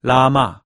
拉玛。